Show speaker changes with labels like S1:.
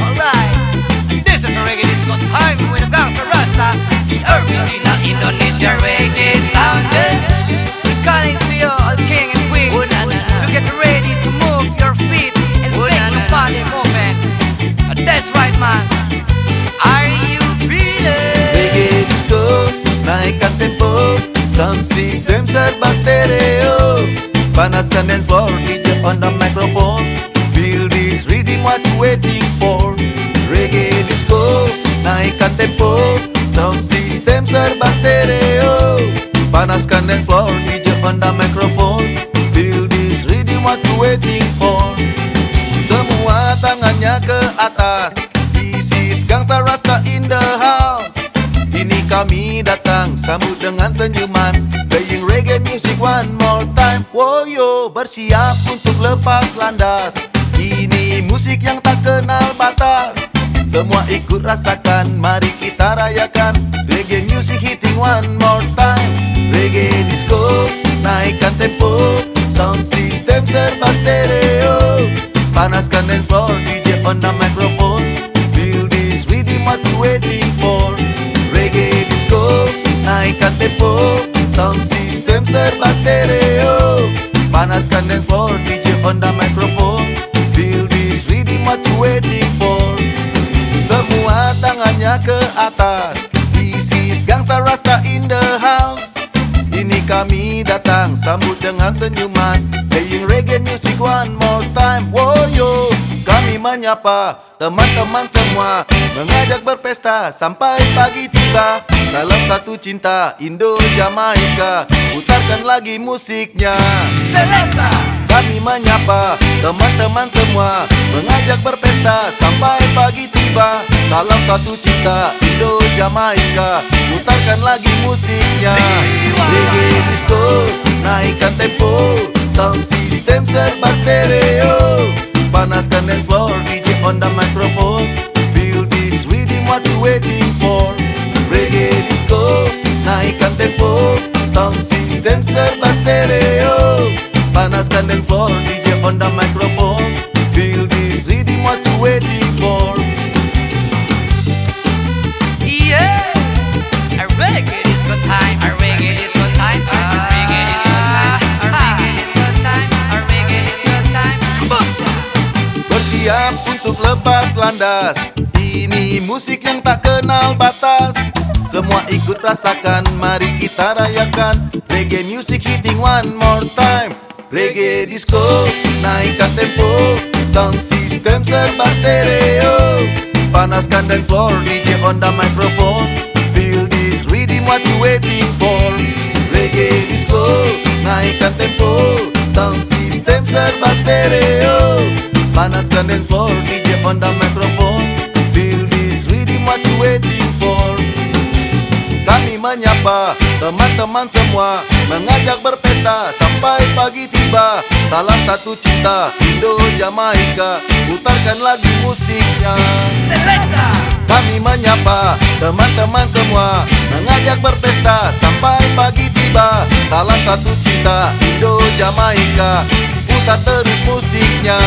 S1: Alright, this is a reggae disco time with the gangster Rasta, the original Indonesia reggae sound. We're calling to you, all king and queen, to get ready to move your feet and sing your body movement. Uh, that's right, man. Are you feeling?
S2: Reggae disco, naikkan tempo Sound system serba stereo Panaskan dance floor, DJ on the microphone waiting for. Reggae disco, naikkan tempo. Sound system serba stereo. Panaskan dance floor, DJ on the microphone. Feel this rhythm, what you waiting for. Semua tangannya ke atas. This is Gangsta Rasta in the house. Ini kami datang sambut dengan senyuman. Playing reggae music one more time. Woyo bersiap untuk lepas landas Musik yang tak kenal batas Semua ikut rasakan, mari kita rayakan. Reggae music hitting one more time. Reggae disco, naikkan tempo. Sound system serba stereo. Panaskan dance floor, DJ on the microphone. Feel this rhythm what you waiting for. Reggae disco, naikkan tempo. Sound system serba stereo. Panaskan dance floor, DJ on the microphone what you waiting for Semua tangannya ke atas. This is Gangsta Rasta in the house. Ini kami datang sambut dengan senyuman. Playing reggae music one more time. Woyo Kami menyapa teman-teman semua. Mengajak berpesta sampai pagi tiba. Dalam satu cinta Indo Jamaika Putarkan lagi musiknya.
S1: Selecta!
S2: Kami menyapa teman-teman semua. Mengajak berpesta sampai pagi tiba. Salam satu cinta Indo Jamaika. Putarkan lagi musiknya. Reggae disco Naikkan tempo. Sound system serba stereo. Panaskan dance floor DJ on the microphone. Feel this rhythm what you waiting for. Reggae disco Naikkan tempo. Sound system serba stereo Dance floor DJ on the microphone. Feel this rhythm what you waiting for.
S1: Yeah! A reggae disco time, a reggae disco time, a reggae disco time, a reggae disco time, a reggae disco time. Boom!
S2: Bersiap untuk lepas landas. Ini musik yang tak kenal batas. Semua ikut rasakan Mari kita rayakan. Reggae music hitting one more time Reggae disco Naikkan tempo Sound system serba stereo Panaskan dance floor DJ on the microphone. Feel this rhythm what you waiting for. Reggae disco Naikkan tempo Sound system serba stereo Panaskan dance floor DJ on the microphone. Feel this rhythm what you waiting for. Kami menyapa teman-teman semua Mengajak berpesta sampai pagi tiba. Salam satu cinta Indo Jamaika. Putarkan lagi musiknya.
S1: Selecta!
S2: kami menyapa teman-teman semua. Mengajak berpesta sampai pagi tiba. Salam satu cinta Indo Jamaika. Putar terus musiknya